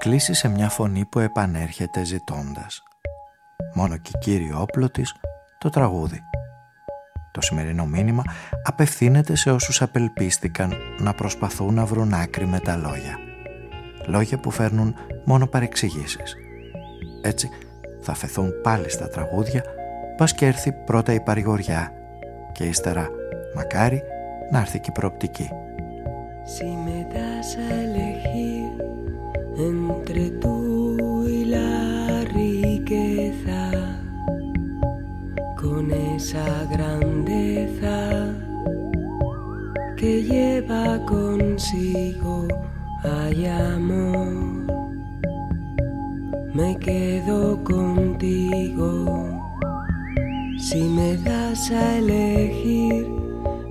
κλείσει σε μια φωνή που επανέρχεται ζητώντας. Μόνο και κύριο όπλο της το τραγούδι. Το σημερινό μήνυμα απευθύνεται σε όσους απελπίστηκαν να προσπαθούν να βρουν άκρη με τα λόγια. Λόγια που φέρνουν μόνο παρεξηγήσεις. Έτσι θα φεθούν πάλι στα τραγούδια πας και έρθει πρώτα η παρηγοριά και ύστερα μακάρι να έρθει και η προοπτική. Entre tú y la riqueza, con esa grandeza que lleva consigo hay amor. Me quedo contigo si me das a elegir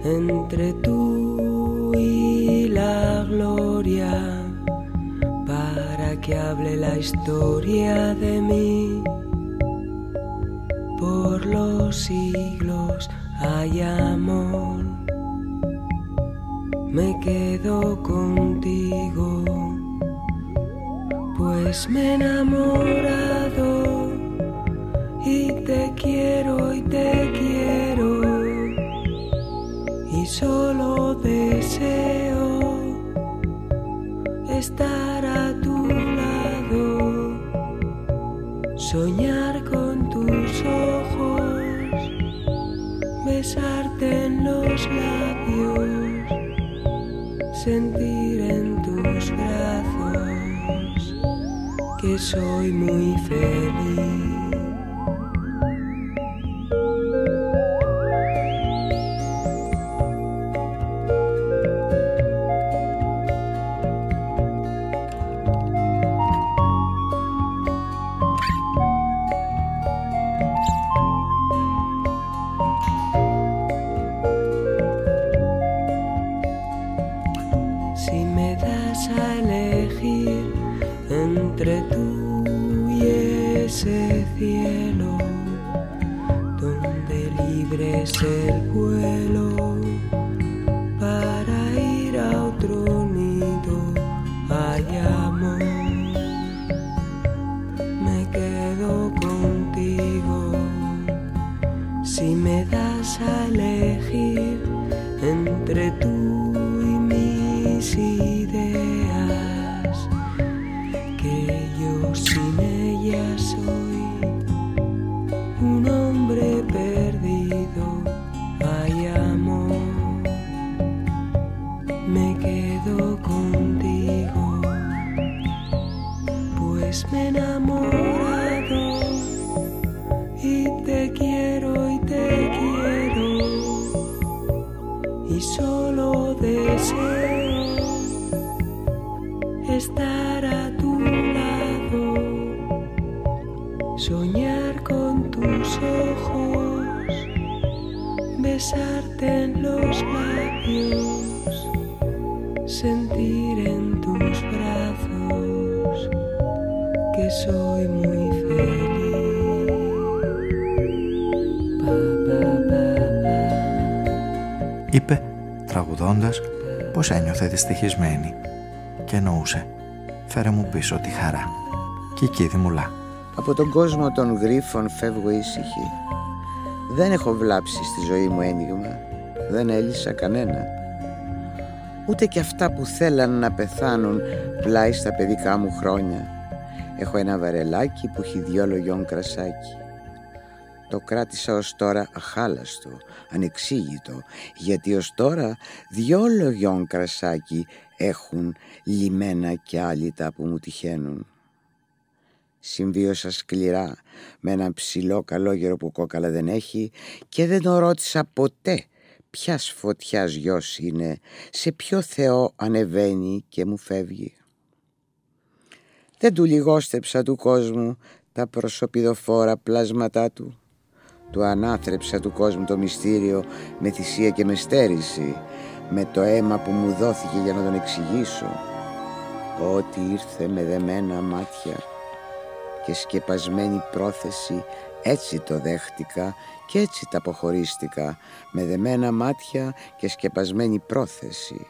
entre tú y la gloria hable la historia de mí. Por los siglos hay amor. Me quedo contigo, pues me he soy muy feliz. Δυστυχισμένη και εννοούσε «Φέρε μου πίσω τη χαρά» και εκεί δημουλά. Από τον κόσμο των γρίφων φεύγω ήσυχη. Δεν έχω βλάψει στη ζωή μου ένιγμα. Δεν έλυσα κανένα. Ούτε και αυτά που θέλαν να πεθάνουν πλάι στα παιδικά μου χρόνια. Έχω ένα βαρελάκι που έχει δυο λογιών κρασάκι. Το κράτησα ως τώρα αχάλαστο, ανεξήγητο, γιατί ως τώρα δυο λογιών κρασάκι έχουν λιμένα και άλυτα που μου τυχαίνουν. Συμβίωσα σκληρά με έναν ψηλό καλόγερο που κόκαλα δεν έχει και δεν τον ρώτησα ποτέ ποιας φωτιάς γιος είναι, σε ποιο Θεό ανεβαίνει και μου φεύγει. Δεν του λιγόστεψα του κόσμου τα προσωπιδοφόρα πλάσματά του. Του ανάθρεψα του κόσμου το μυστήριο με θυσία και με στέρηση, με το αίμα που μου δόθηκε για να τον εξηγήσω. Ό,τι ήρθε με δεμένα μάτια και σκεπασμένη πρόθεση έτσι το δέχτηκα και έτσι τα αποχωρίστηκα με δεμένα μάτια και σκεπασμένη πρόθεση.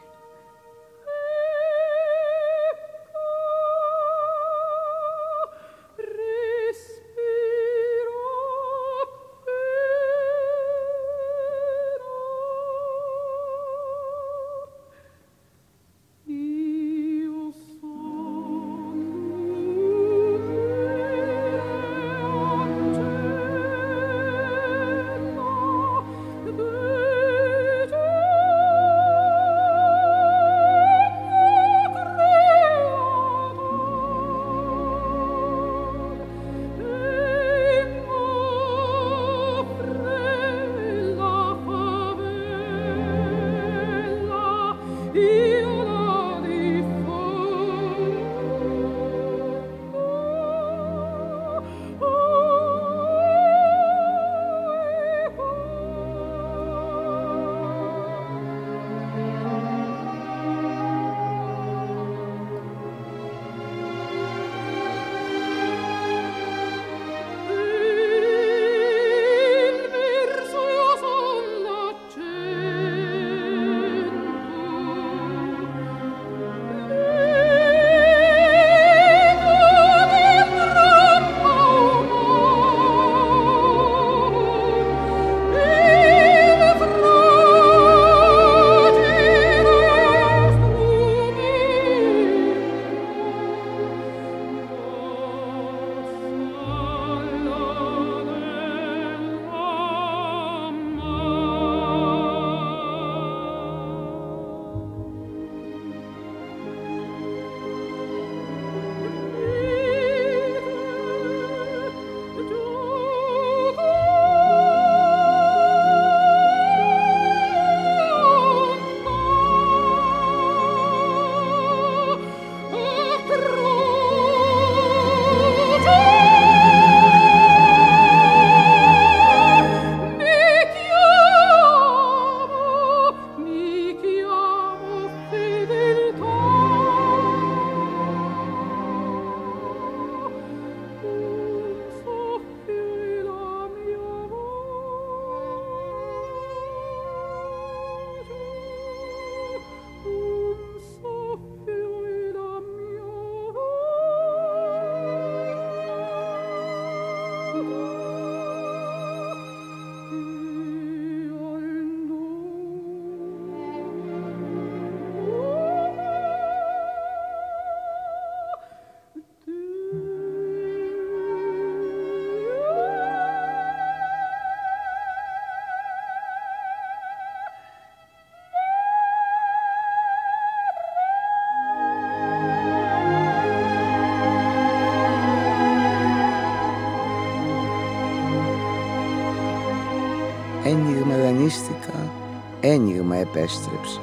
Ένιγμα δανείστηκα, ένιγμα επέστρεψα.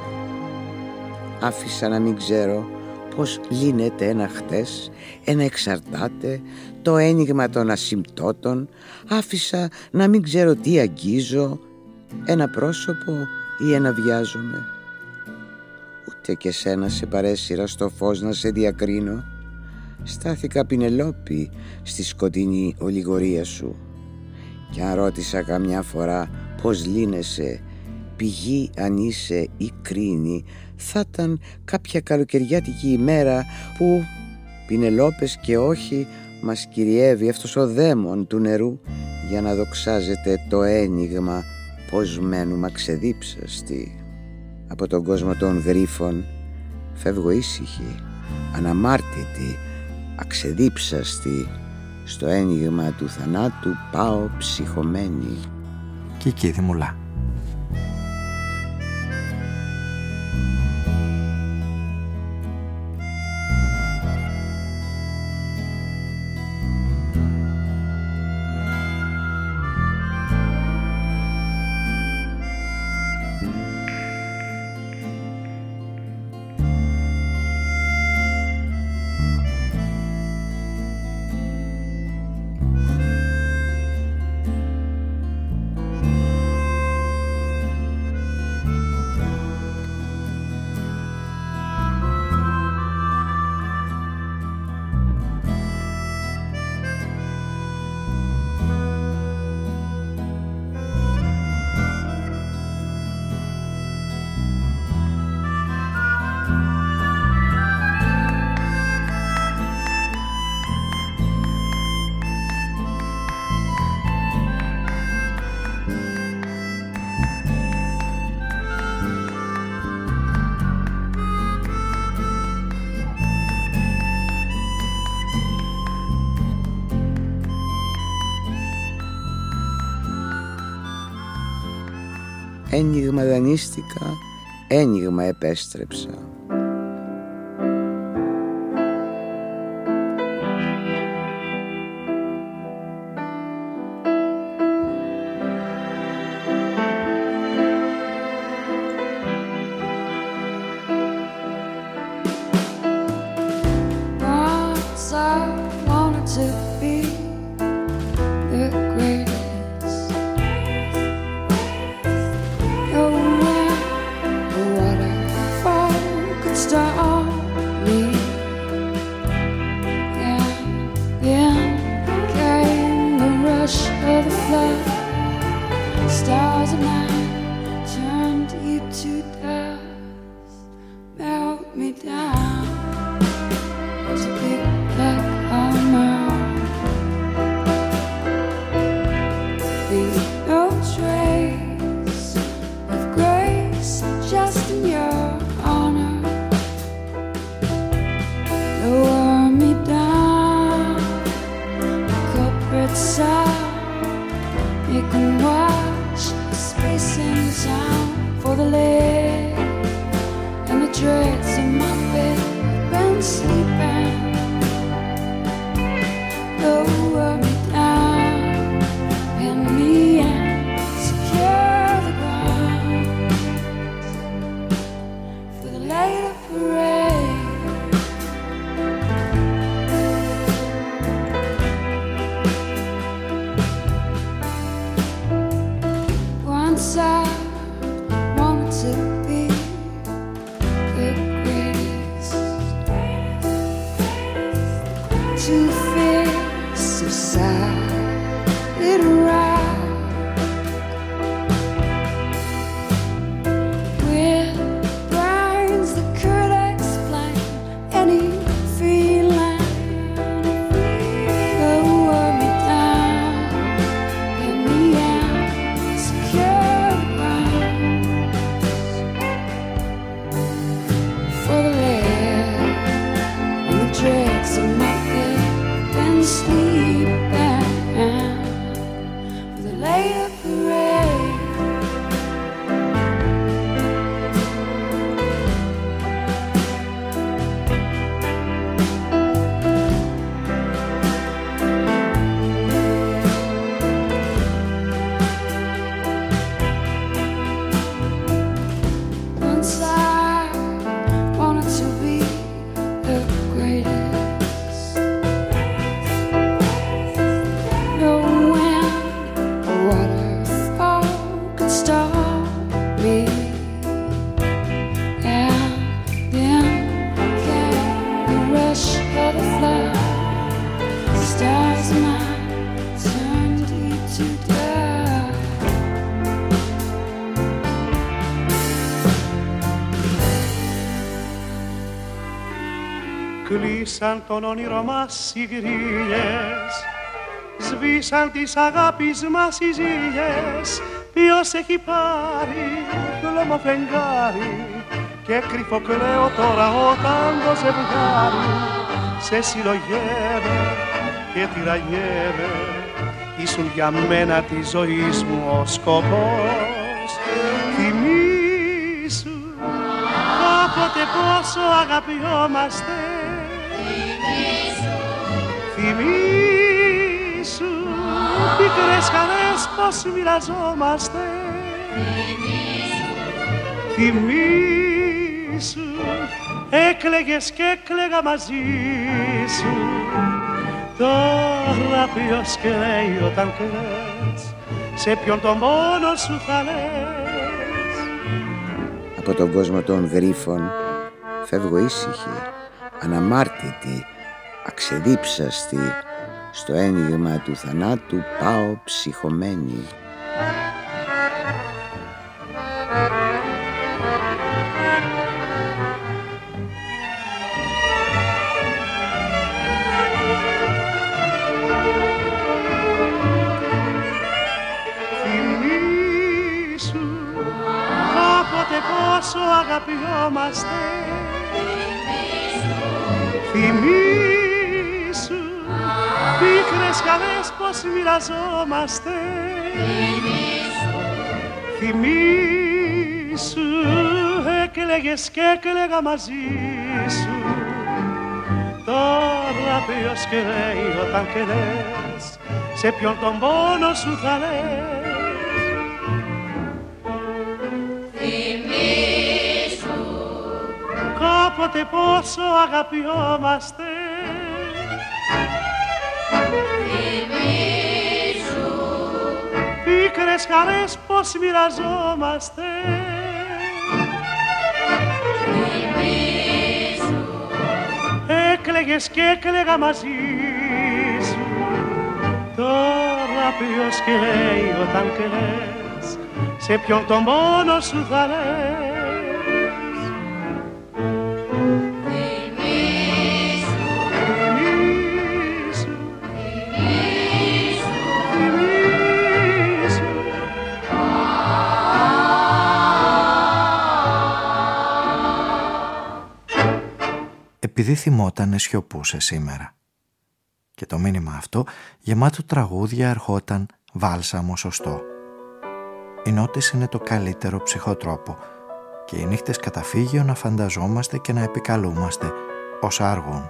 Άφησα να μην ξέρω πως λύνεται ένα χτες, ένα εξαρτάται, το ένιγμα των ασυμπτώτων. Άφησα να μην ξέρω τι αγγίζω, ένα πρόσωπο ή ένα βιάζομαι. Ούτε και σένα σε παρέσυρα στο φως να σε διακρίνω. Στάθηκα πινελόπι στη σκοτεινή ολιγορία σου. Και αν ρώτησα καμιά φορά πως λύνεσαι πηγή αν είσαι ή κρίνη θα ήταν κάποια καλοκαιριάτικη ημέρα που πινελόπες και όχι μας κυριεύει αυτός ο δαίμον του νερού για να δοξάζεται το ένιγμα πως μένουμε αξεδίψαστοι από τον κόσμο των γρίφων. Φεύγω ήσυχη αναμάρτητη αξεδίψαστη στο ένιγμα του θανάτου πάω ψυχωμένη και εκεί Δημουλά. Ένιγμα δανείστηκα, ένιγμα επέστρεψα. Σβήσαν τον όνειρο μας οι γρίλες Σβήσαν τις αγάπης μας οι ζήλιες. Ποιος έχει πάρει κλώμο φεγγάρι Και κρυφό κλαίω τώρα όταν το ζευγάρι Σε συλλογεύε και τυραγεύε Ήσουν για μένα τη ζωή μου ο σκοπός. Θυμήσου κάποτε πόσο αγαπιόμαστε Θυμήσου πικρές χαρές πως μοιραζόμαστε. Θυμήσου έκλαιγες και έκλαιγα μαζί σου. Τώρα ποιος κλαίει όταν κλαις Σε ποιον τον πόνο σου θα λες. Από τον κόσμο των γρίφων φεύγω ήσυχη, αναμάρτητη αξεδίψαστη στο ένιγμα του θανάτου πάω ψυχωμένη. Θυμήσου κάποτε πόσο αγαπιόμαστε. Θυμήσου σκιάδες πως μοιραζόμαστε. Θυμήσου έκλαιγες και έκλαιγα μαζί σου. Τώρα ποιος κλαίει όταν κλαις Σε ποιον τον πόνο σου θα λες. Θυμήσου. Κάποτε πόσο αγαπιόμαστε. Πίκρες χαρές πως μοιραζόμαστε. Έκλαιγες και έκλαιγα μαζί σου. Τώρα ποιος κλαίει όταν κλαις Σε ποιον το σου θα λες. επειδή θυμότανε σιωπούσε σήμερα. Και το μήνυμα αυτό γεμάτο τραγούδια ερχόταν βάλσαμο σωστό. Η νότηση είναι το καλύτερο ψυχοτρόπο και οι νύχτες καταφύγιο να φανταζόμαστε και να επικαλούμαστε όσα άργων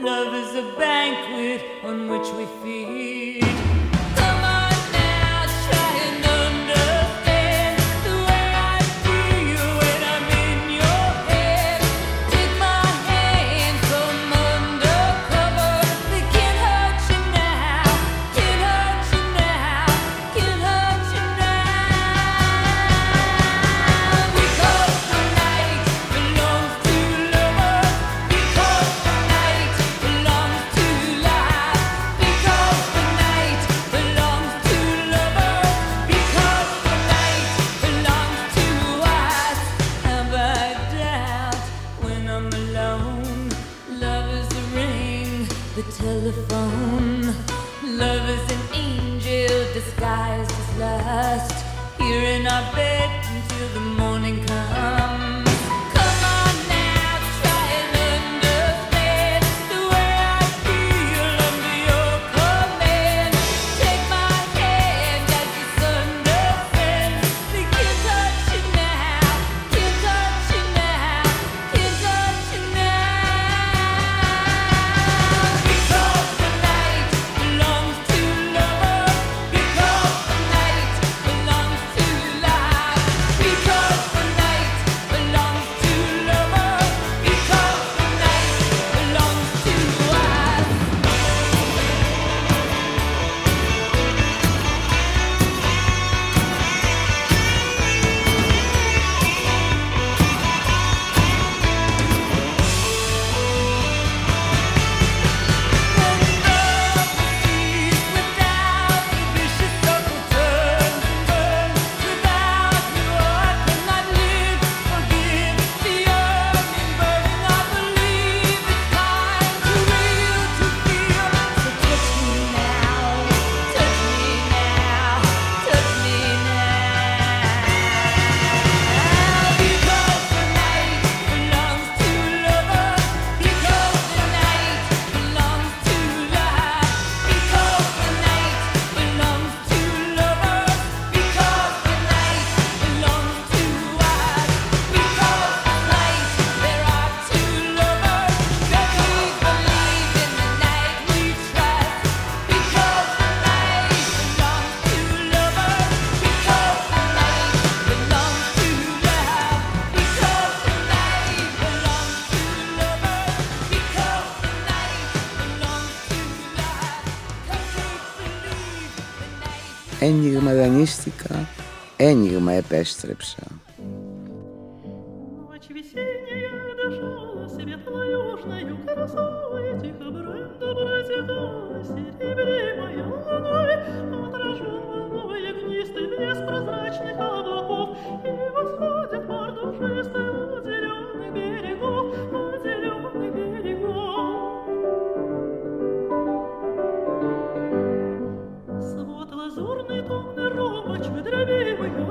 Love is a banquet on which we feed. Ένιγμα επέστρεψα. Румочка, дорогая моя,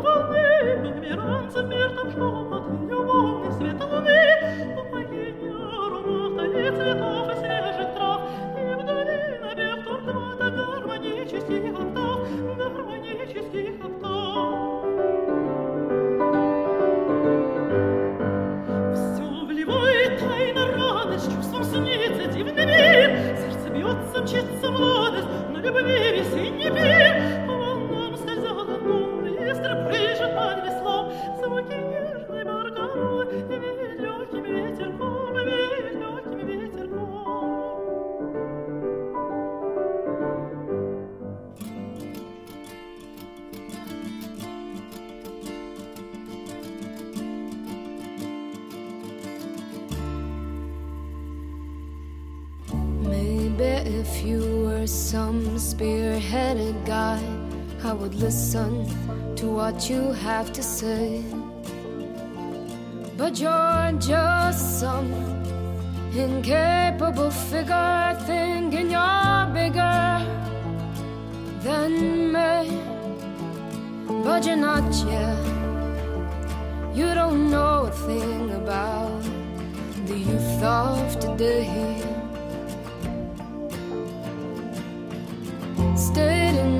were some spearheaded guy, I would listen to what you have to say. But you're just some incapable figure thinking you're bigger than me. But you're not yet. You don't know a thing about the youth of today.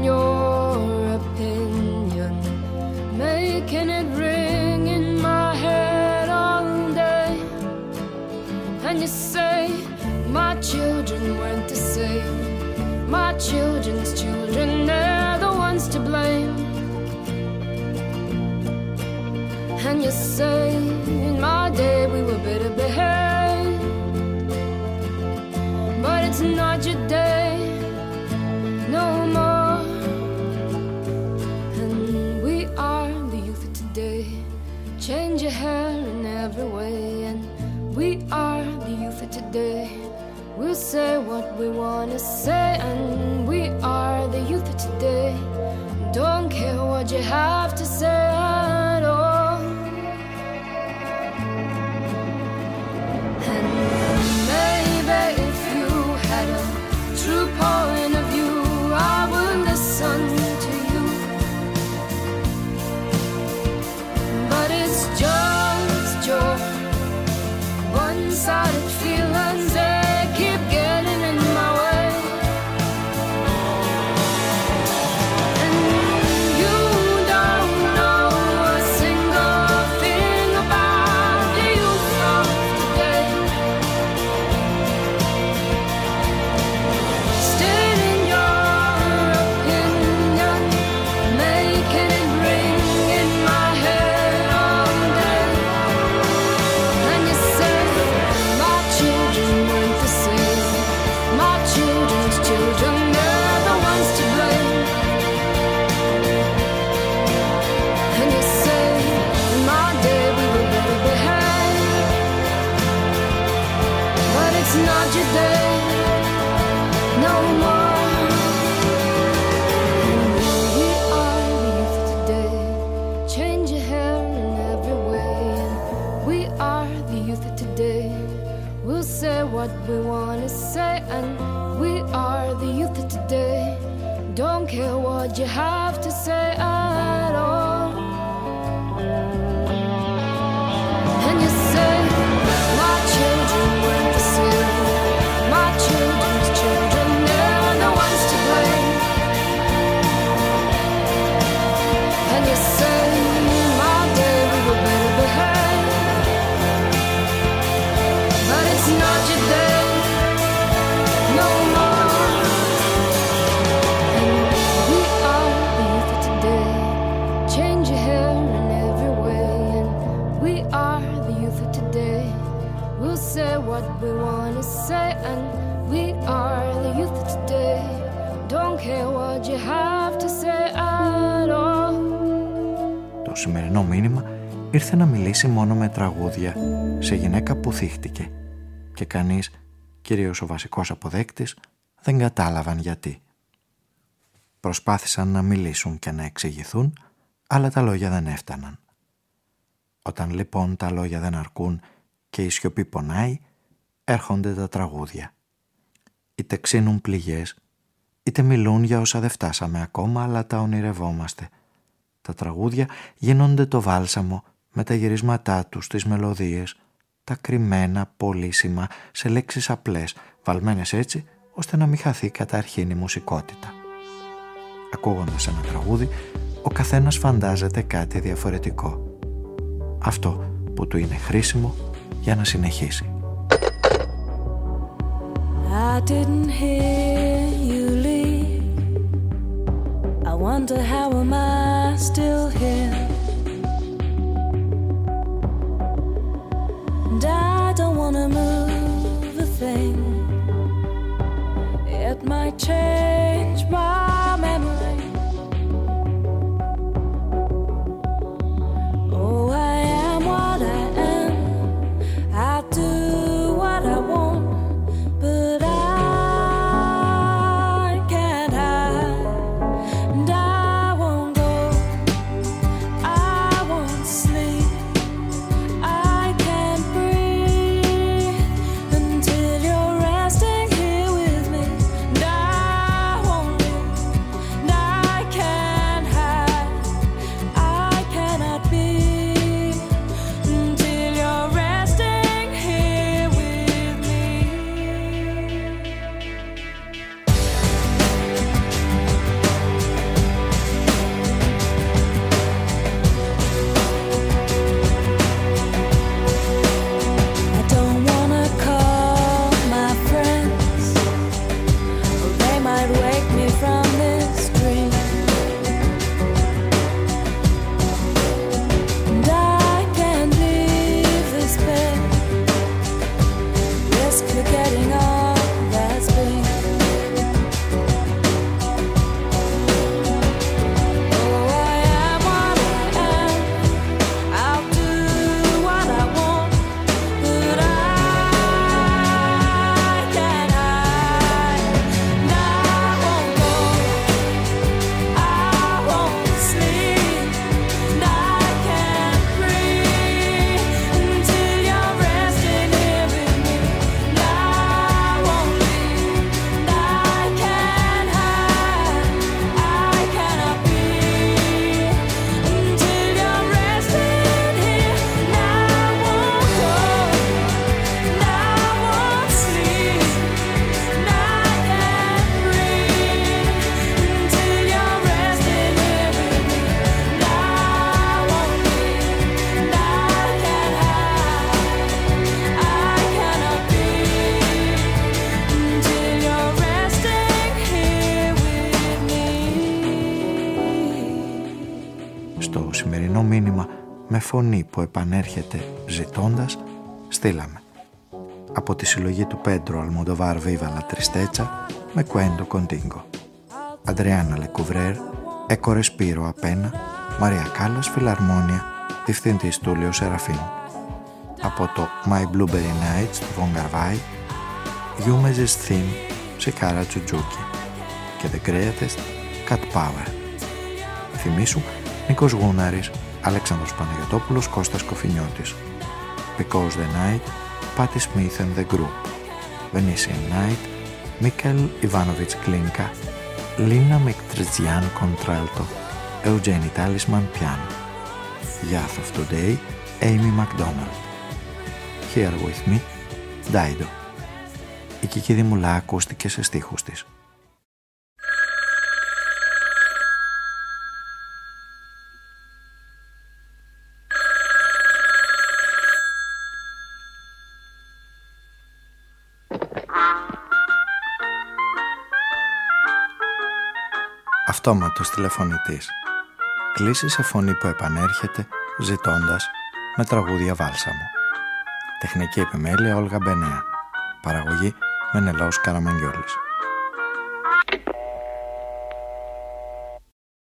Your opinion, making it ring in my head all day. And you say, My children weren't the same. My children's children, they're the ones to blame. And you say, In my day, we were better behaved. But it's not your say what we want to say. And we are the youth today. Don't care what you have to say want to say. And we are the youth of today. Don't care what you have to say at all. Το σημερινό μήνυμα ήρθε να μιλήσει μόνο με τραγούδια σε γυναίκα που θύχτηκε και κανείς, κυρίως ο βασικός αποδέκτης, δεν κατάλαβαν γιατί. Προσπάθησαν να μιλήσουν και να εξηγηθούν, αλλά τα λόγια δεν έφταναν. Όταν λοιπόν τα λόγια δεν αρκούν και η σιωπή πονάει, έρχονται τα τραγούδια. Είτε ξύνουν πληγές, είτε μιλούν για όσα δεν φτάσαμε ακόμα, αλλά τα ονειρευόμαστε. Τα τραγούδια γίνονται το βάλσαμο με τα γυρίσματά τους στις μελωδίες, τα κρυμμένα πολύσιμα σε λέξεις απλές, βαλμένες έτσι ώστε να μην χαθεί καταρχήν η μουσικότητα. Ακούγοντας ένα τραγούδι, ο καθένας φαντάζεται κάτι διαφορετικό. Αυτό που του είναι χρήσιμο για να συνεχίσει. I didn't hear you leave. I wonder how am I still here? And I don't wanna move a thing. It might change φωνή που επανέρχεται ζητώντας στείλαμε. Από τη συλλογή του Πέντρο Αλμοντοβάρ Βίβα La Tristezza με Κουέντο Κοντίνγκο. Αντριάννα Λεκουβρέρ Έκο Ρεσπίρο Απένα Μαρία Κάλλας Φιλαρμόνια Διευθυντής Τούλιο Σεραφείμ. Από το My Blueberry Nights του Βονγκαρβάη Humez's Theme Σικάρα Τσουτζούκι και The Greatest Cat Power. Θυμήσου Νίκος Γούναρης Αλέξανδρος Παναγιωτόπουλος Κώστας Κοφινιώτης Because the Night Patti Smith and the Group Venetian Night Μίκελ Ιβάνοβιτς Κλίνκα Λίνα Μικτριτζιάν Contralto Eugenie Talisman Piano Yath of Today Amy MacDonald Here With Me Dido Η Κική Δημουλά ακούστηκε σε στίχους της Αυτόματος τηλεφωνητής. Κλείσει σε φωνή που επανέρχεται ζητώντας με τραγούδια βάλσαμο. Τεχνική επιμέλεια Όλγα Μπενέα. Παραγωγή Μενελαός Καραμαγγιόλης.